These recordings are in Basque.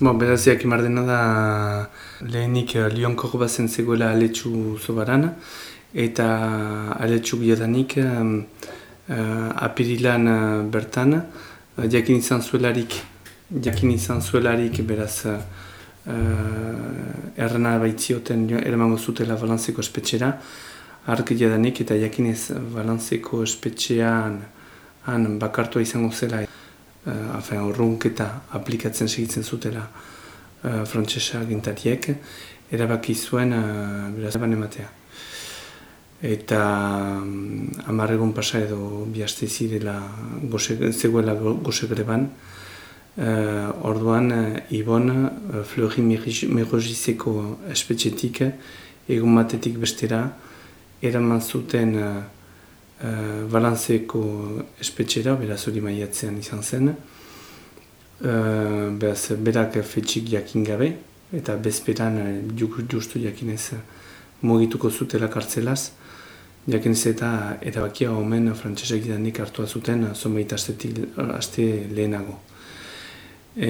Bo, beraz, jakin dena da lehenik uh, Lyon Korbazen zegoela aletsu zobaran, eta aletsu giadanik um, uh, apirilan uh, bertan, uh, jakin izan zuelarik, jakin izan zuelarik, beraz, uh, errena baitzioten eramango zutela balantzeko espetxera, ark jadanik eta jakin ez balantzeko espetxean han bakartua izango zela afen, urrunk eta aplikatzen segitzen zutela uh, frantsesa gintariek, erabaki zuen uh, beraz ematea. Eta um, amarregun pasa edo bihazte zirela gose, zegoela gose greban, uh, orduan uh, Ibon uh, Fleury Merozizeko espetxetik egun batetik bestera eraman zuten uh, balantzeko espetxera, beraz hori maiatzean izan zen. Uh, beraz, berak fetxik jakin gabe, eta bezperan uh, justu jakinez mugituko zutela kartzelaz. Jakinez eta erabakia omen frantzesek idanik hartua zuten zonbait aste lehenago. E,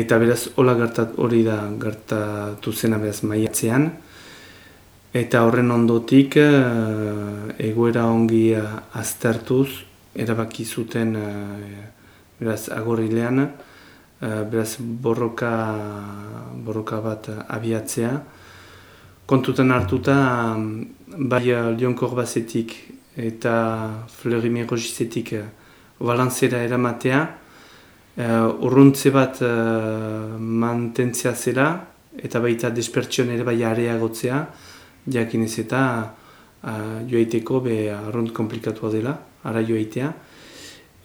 eta beraz, hola gertat, hori da gertatu zena beraz maiatzean, Eta horren ondotik uh, egoera ongi uh, aztertuz, erabaki zuten uh, beraz agorrilean, beraz borroka, borroka bat abiatzea. Kontutan hartuta, um, bai Lyon Korbazetik eta uh, balanzera eramatea, urruntze bat mantentzea zela, eta baita despertsion ere bai areagotzea, jakin ez eta uh, joaiteko be arrunt komplikatua dela, ara joaitea.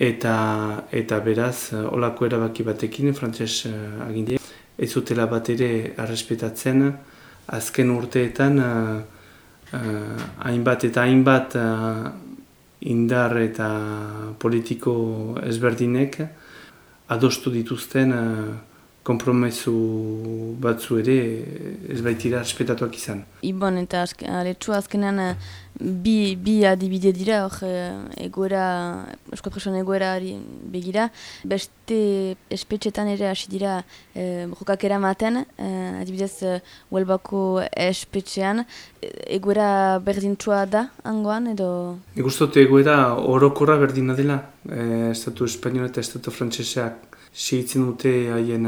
Eta, eta beraz, uh, olako erabaki batekin, frantses uh, agindea, ez zutela bat ere arrespetatzen, azken urteetan, uh, uh, hainbat eta hainbat uh, indar eta politiko ezberdinek adostu dituzten kompromesu batzu ere ez baitira espetatuak izan. Ibon eta aletsu azkenean eh, bi, bi adibide dira hor eh, egoera, esko presoan egoera begira. Beste espetxetan ere hasi dira e, jokak eramaten, e, adibidez huelbako espetxean. Egoera berdintsua da angoan edo? Egustot egoera orokorra berdina dela. E, estatu espainola eta estatu frantseseak segitzen dute haien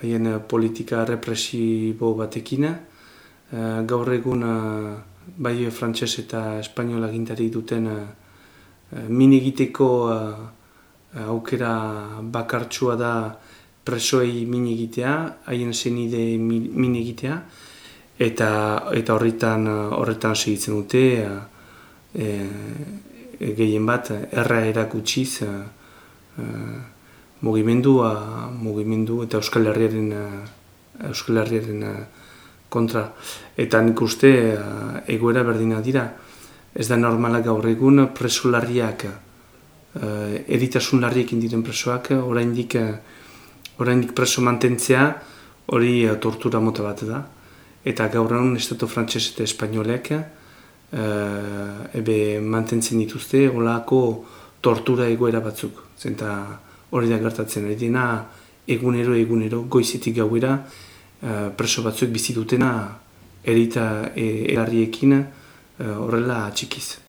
haien politika represibo batekin. Uh, gaur egun uh, bai frantses eta espainola gintari duten uh, min egiteko aukera bakartsua da presoei min egitea, haien senide min egitea, eta, eta horretan, horretan segitzen dute e, gehien bat erra erakutsiz mugimendua, mugimendu eta Euskal Herriaren eh, Euskal Herriaren eh, kontra. Eta nik uste eh, egoera berdina dira. Ez da normala gaur egun preso larriak, eritasun larriekin diren presoak, oraindik oraindik preso mantentzea hori tortura mota bat da. Eta gaur egun estatu frantses eta espainolek ebe mantentzen dituzte olako tortura egoera batzuk. Zenta, hori da gertatzen ari dena egunero egunero goizetik gauera uh, preso batzuk bizi dutena erita e, erarriekin uh, horrela txikiz.